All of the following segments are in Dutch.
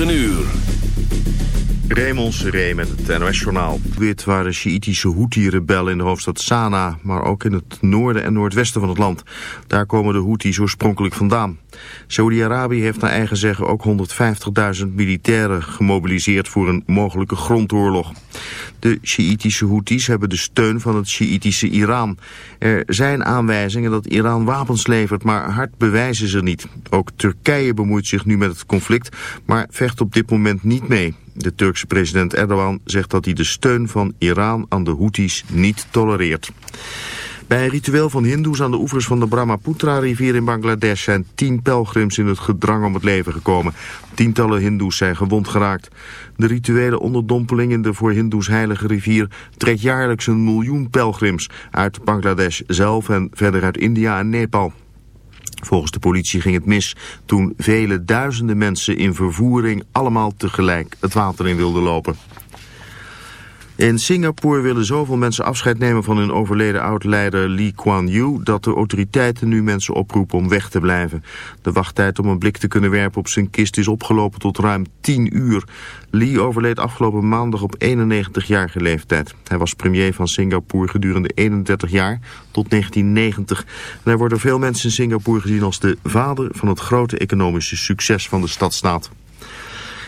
Een uur. Raymond Seré met het NOS-journaal. Wit waren Sjiitische Houthi-rebellen in de hoofdstad Sanaa... maar ook in het noorden en noordwesten van het land. Daar komen de Houthis oorspronkelijk vandaan. Saudi-Arabië heeft naar eigen zeggen ook 150.000 militairen gemobiliseerd... voor een mogelijke grondoorlog. De Sjiitische Houthis hebben de steun van het Sjiitische Iran. Er zijn aanwijzingen dat Iran wapens levert, maar hard bewijzen ze niet. Ook Turkije bemoeit zich nu met het conflict, maar vecht op dit moment niet mee. De Turkse president Erdogan zegt dat hij de steun van Iran aan de Houthis niet tolereert. Bij een ritueel van hindoes aan de oevers van de Brahmaputra-rivier in Bangladesh zijn tien pelgrims in het gedrang om het leven gekomen. Tientallen hindoes zijn gewond geraakt. De rituele onderdompeling in de voor hindoes heilige rivier trekt jaarlijks een miljoen pelgrims uit Bangladesh zelf en verder uit India en Nepal. Volgens de politie ging het mis toen vele duizenden mensen in vervoering allemaal tegelijk het water in wilden lopen. In Singapore willen zoveel mensen afscheid nemen van hun overleden oud-leider Lee Kuan Yew... dat de autoriteiten nu mensen oproepen om weg te blijven. De wachttijd om een blik te kunnen werpen op zijn kist is opgelopen tot ruim 10 uur. Lee overleed afgelopen maandag op 91-jarige leeftijd. Hij was premier van Singapore gedurende 31 jaar tot 1990. En hij wordt door veel mensen in Singapore gezien als de vader van het grote economische succes van de stadstaat.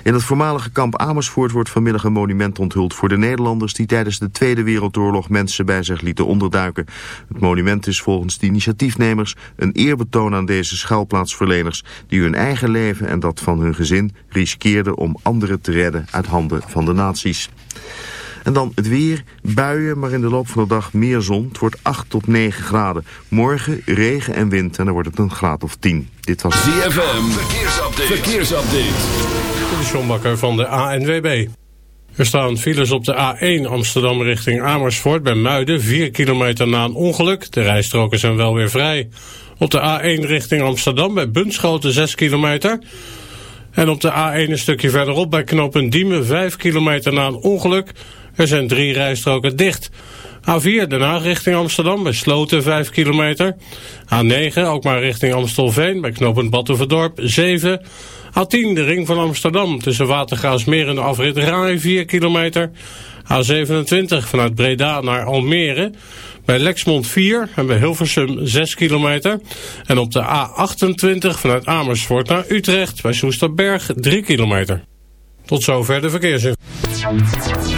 In het voormalige kamp Amersfoort wordt vanmiddag een monument onthuld voor de Nederlanders die tijdens de Tweede Wereldoorlog mensen bij zich lieten onderduiken. Het monument is volgens de initiatiefnemers een eerbetoon aan deze schuilplaatsverleners die hun eigen leven en dat van hun gezin riskeerden om anderen te redden uit handen van de nazi's. En dan het weer, buien, maar in de loop van de dag meer zon. Het wordt 8 tot 9 graden. Morgen regen en wind en dan wordt het een graad of 10. Dit was ZFM, verkeersupdate. verkeersupdate. De van de ANWB. Er staan files op de A1 Amsterdam richting Amersfoort bij Muiden, 4 kilometer na een ongeluk. De rijstroken zijn wel weer vrij. Op de A1 richting Amsterdam bij Bunschoten 6 kilometer. En op de A1 een stukje verderop bij knooppunt Diemen 5 kilometer na een ongeluk. Er zijn drie rijstroken dicht. A4 Den Haag richting Amsterdam bij Sloten 5 kilometer. A9 ook maar richting Amstelveen bij knooppunt Battenverdorp 7 A10, de ring van Amsterdam, tussen Watergraafsmeer en de afrit Rai 4 kilometer. A27 vanuit Breda naar Almere, bij Lexmond 4 en bij Hilversum 6 kilometer. En op de A28 vanuit Amersfoort naar Utrecht, bij Soesterberg 3 kilometer. Tot zover de verkeersinformatie.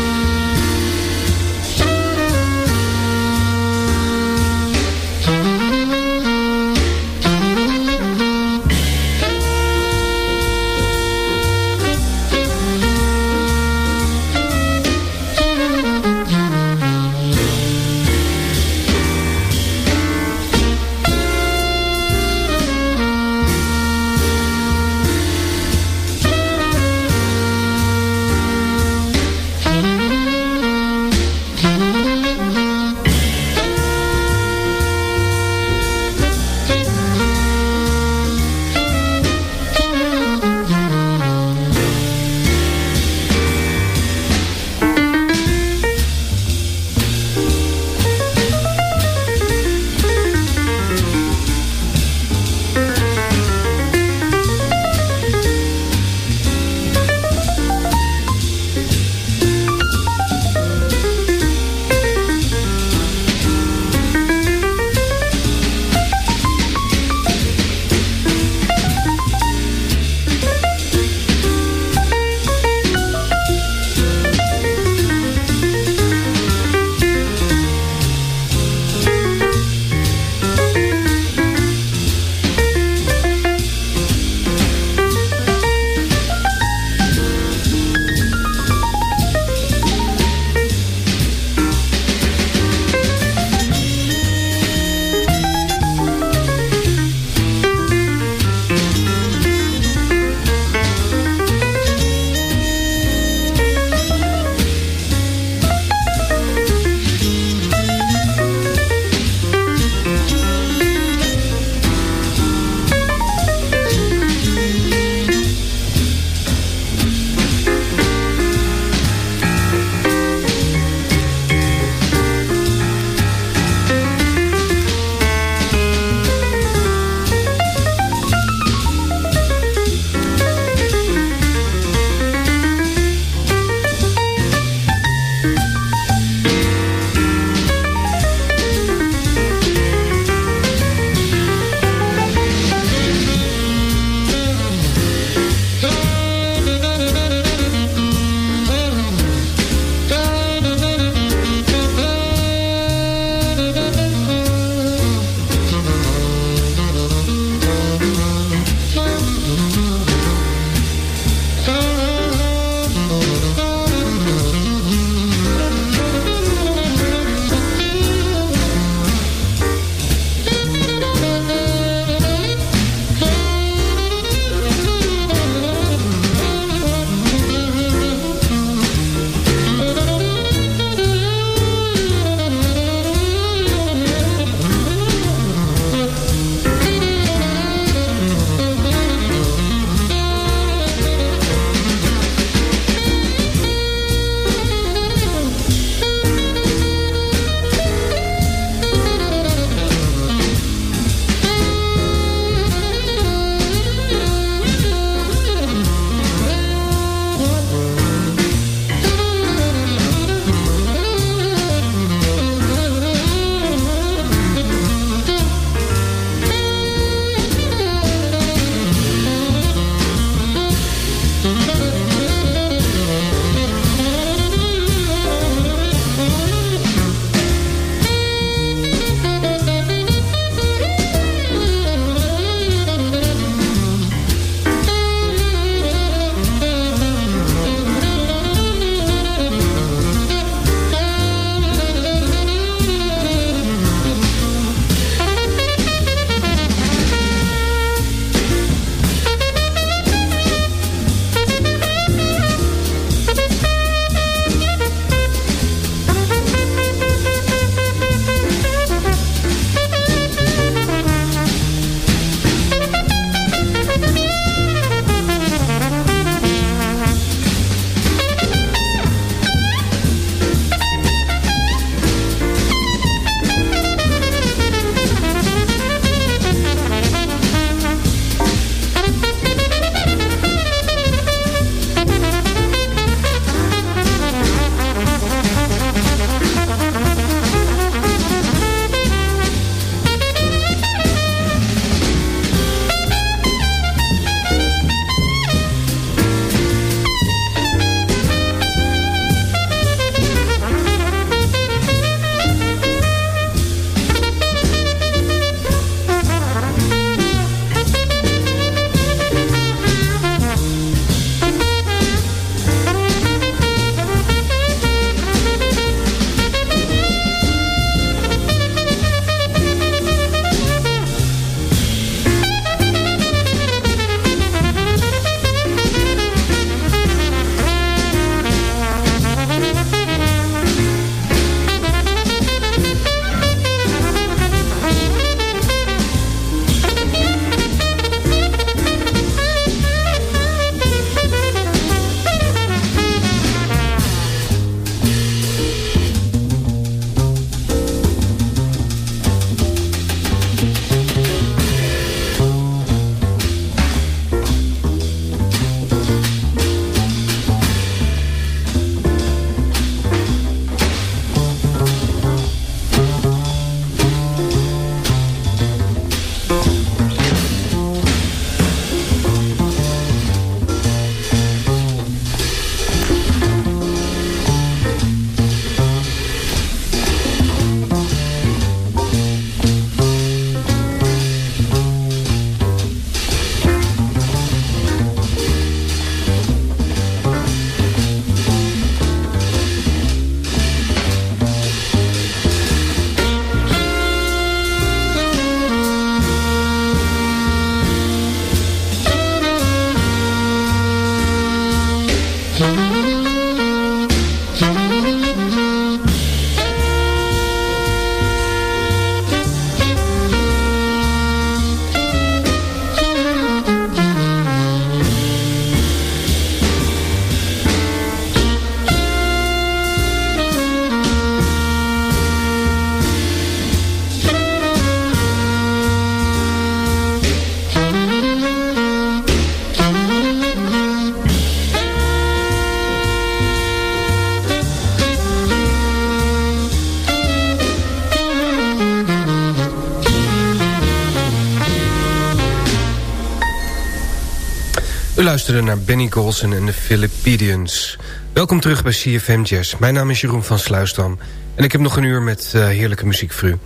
Luisteren naar Benny Golson en de Philippidians. Welkom terug bij CFM Jazz. Mijn naam is Jeroen van Sluisdam. En ik heb nog een uur met uh, heerlijke muziek voor u.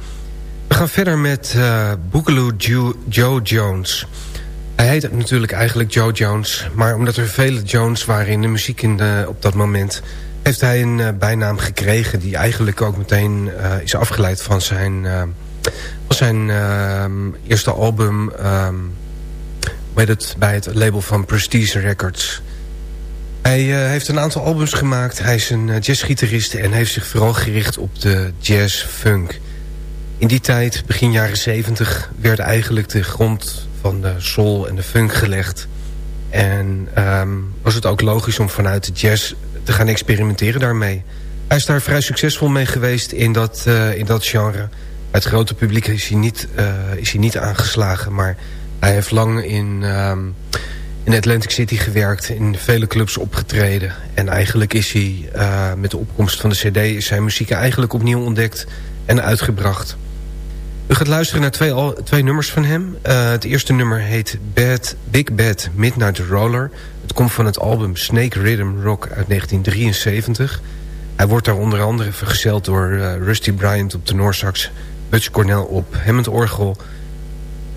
We gaan verder met uh, Boogaloo Joe Jones. Hij heet natuurlijk eigenlijk Joe Jones. Maar omdat er vele Jones waren in de muziek in de, op dat moment... heeft hij een uh, bijnaam gekregen... die eigenlijk ook meteen is afgeleid van zijn, van zijn ehm, eerste album... Um, weet het, bij het label van Prestige Records. Hij uh, heeft een aantal albums gemaakt. Hij is een uh, jazzgitarist en heeft zich vooral gericht op de jazz-funk. In die tijd, begin jaren 70, werd eigenlijk de grond van de soul en de funk gelegd. En um, was het ook logisch om vanuit de jazz te gaan experimenteren daarmee. Hij is daar vrij succesvol mee geweest in dat, uh, in dat genre. Het grote publiek is hij niet, is hij niet aangeslagen, maar hij heeft lang in, um, in Atlantic City gewerkt, in vele clubs opgetreden. En eigenlijk is hij uh, met de opkomst van de cd... zijn muziek eigenlijk opnieuw ontdekt en uitgebracht. U gaat luisteren naar twee, al, twee nummers van hem. Uh, het eerste nummer heet Bad, Big Bad Midnight Roller. Het komt van het album Snake Rhythm Rock uit 1973. Hij wordt daar onder andere vergezeld door uh, Rusty Bryant op de Noorsax... Butch Cornell op Hammond Orgel...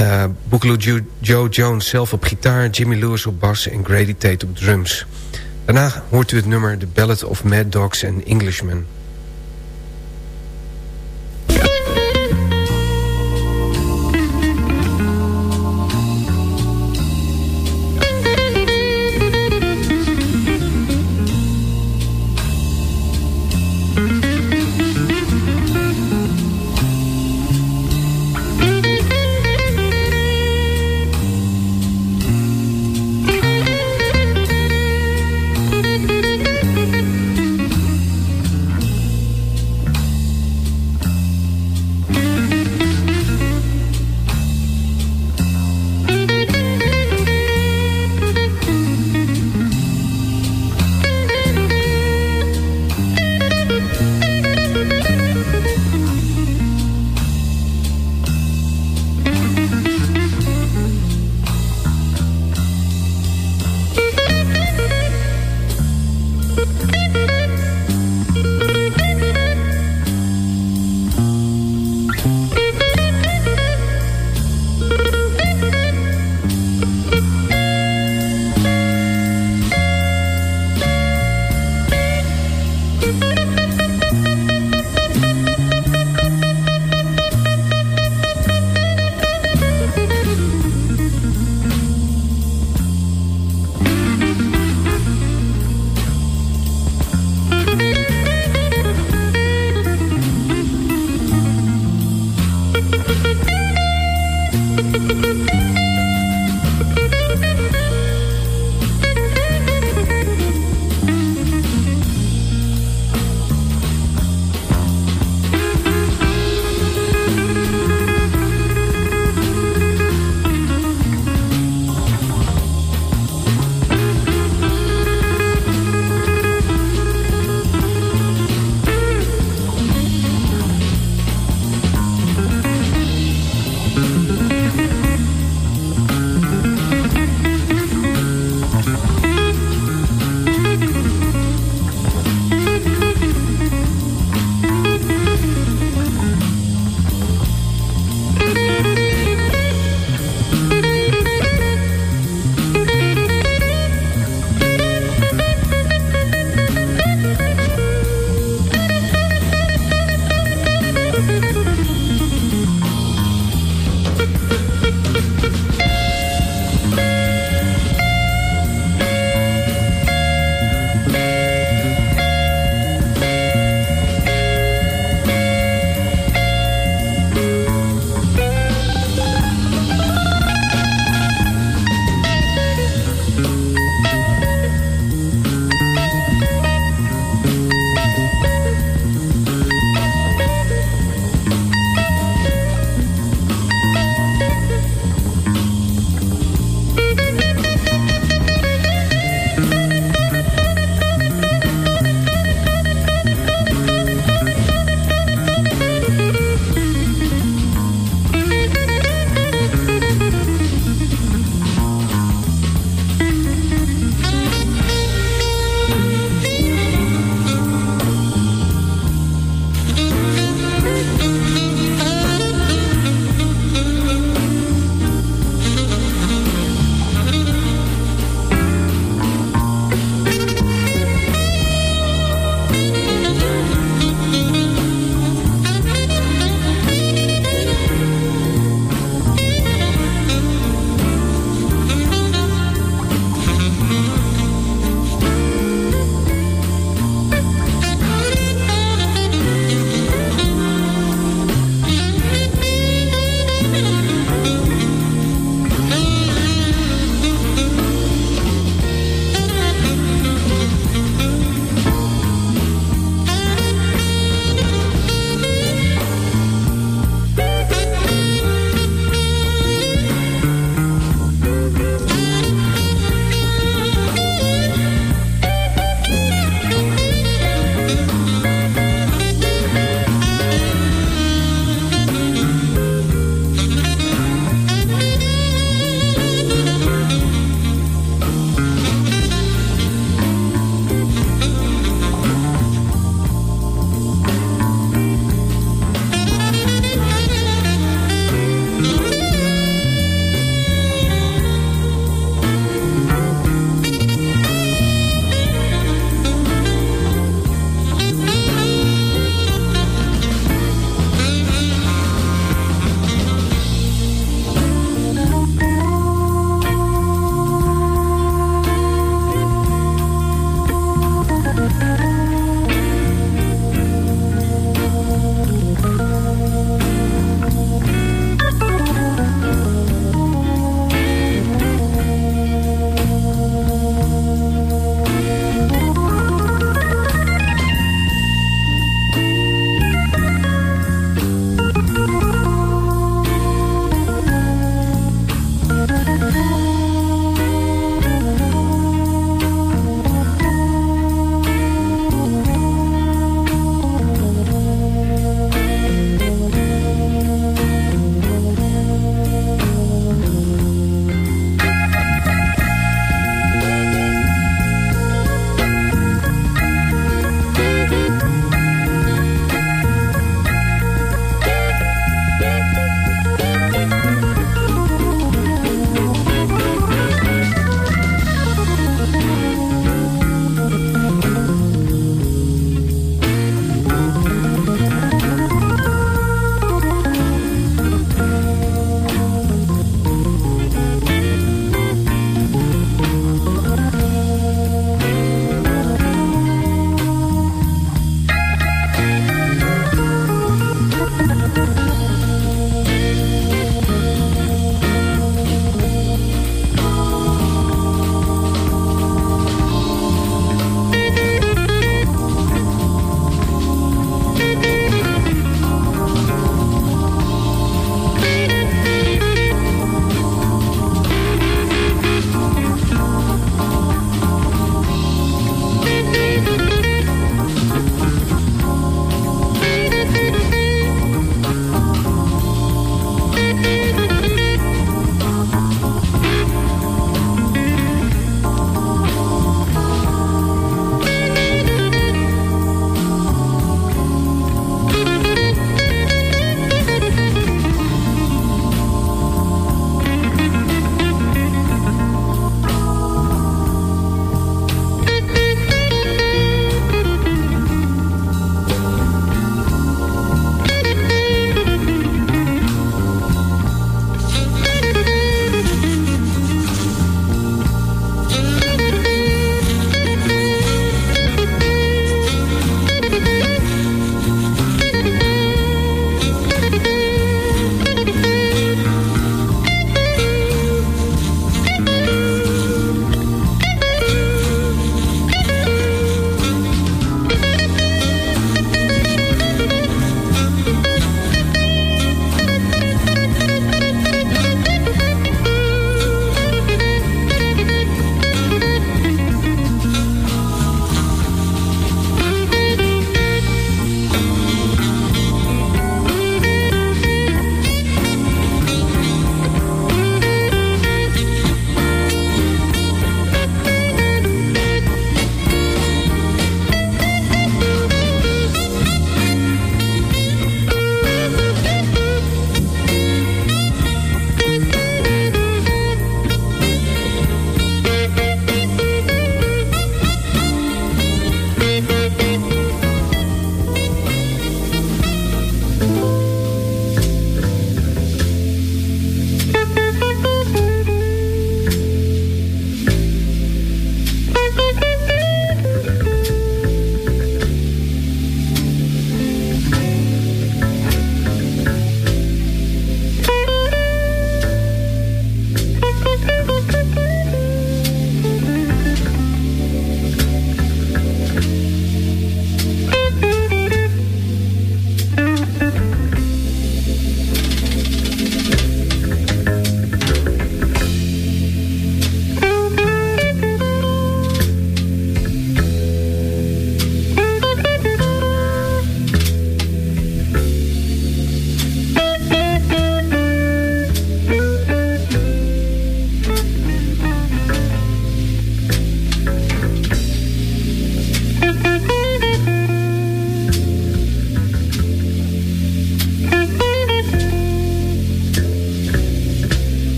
Uh, Boogaloo Joe Jones zelf op gitaar, Jimmy Lewis op bas en Grady Tate op drums. Daarna hoort u het nummer The Ballad of Mad Dogs and Englishmen.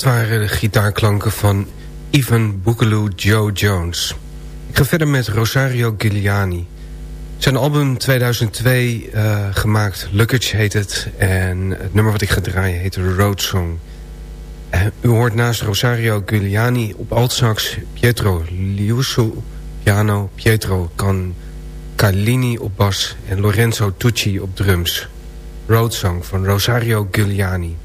Dat waren de gitaarklanken van Ivan Boogaloo Joe Jones. Ik ga verder met Rosario Giuliani. Zijn album 2002 uh, eh, gemaakt, Luggage heet het. En het nummer wat ik ga draaien heet Road Song. Uh, u hoort naast Rosario Giuliani op altsax Pietro Liuso piano... Pietro Can Carlini op bas en Lorenzo Tucci op drums. Road Song van Rosario Giuliani.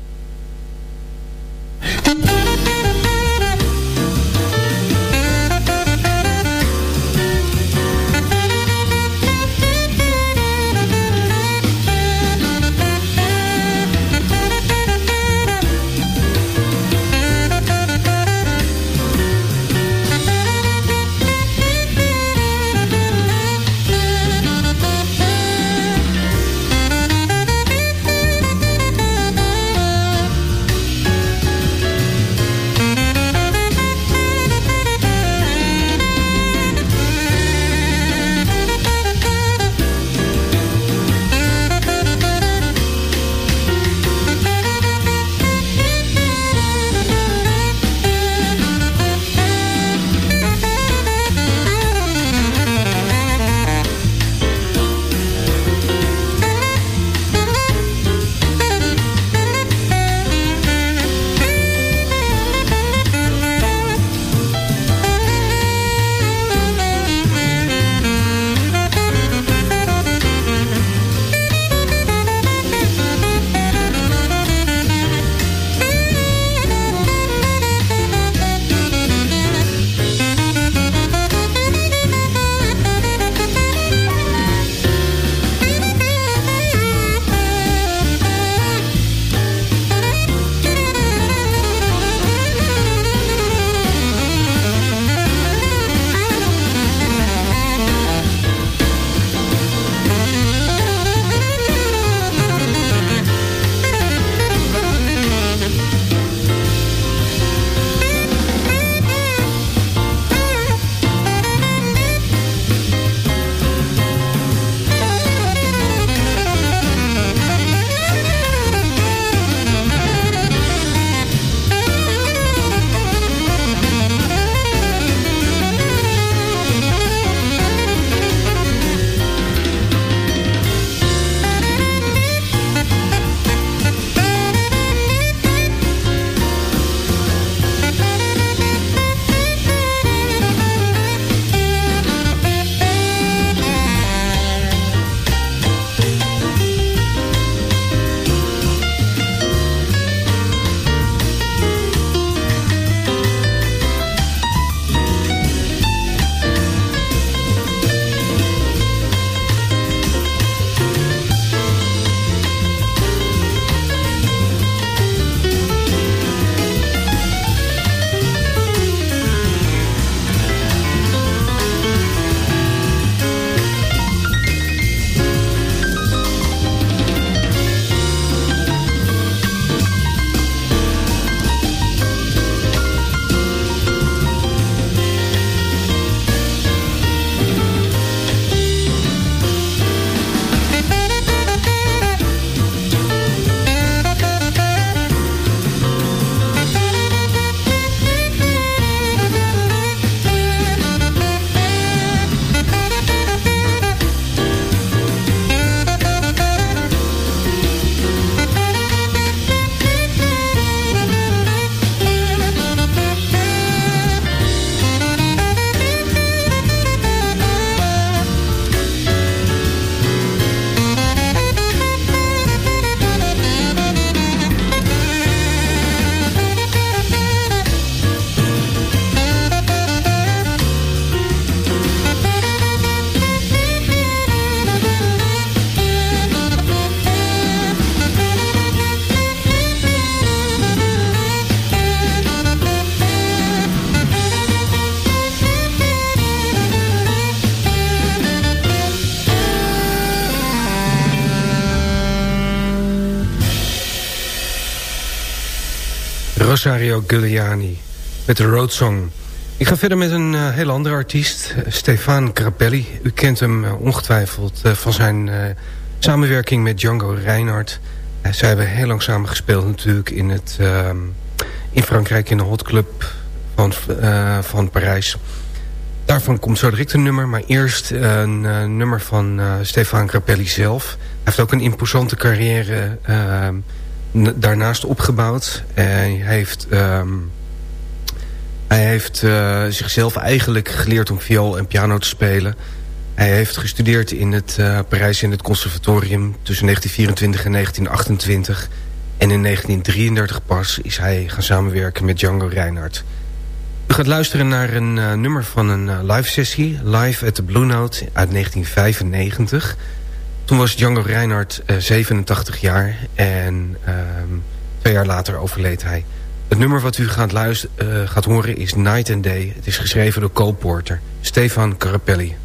Rosario Giuliani met de Road Song. Ik ga verder met een uh, heel andere artiest, Stefan Grappelli. U kent hem uh, ongetwijfeld van zijn samenwerking met Django Reinhardt. zij hebben heel lang samen gespeeld natuurlijk in, het, ehm, in Frankrijk in de Hot Club van, van Parijs. Daarvan komt zo direct een nummer, maar eerst een nummer van Stefan Grappelli zelf. Hij heeft ook een imposante carrière ehm, daarnaast opgebouwd. hij heeft... Um, hij heeft uh, zichzelf eigenlijk geleerd om viool en piano te spelen. Hij heeft gestudeerd in het uh, Parijs in het conservatorium tussen 1924 en 1928. En in 1933 pas is hij gaan samenwerken met Django Reinhardt. U gaat luisteren naar een uh, nummer van een live sessie, Live at the Blue Note uit 1995. Toen was Django Reinhardt 87 jaar en ehm, twee jaar later overleed hij. Het nummer wat u gaat, luisteren, uh, gaat horen is Night and Day. Het is geschreven door Cole Porter. Stefan Carapelli.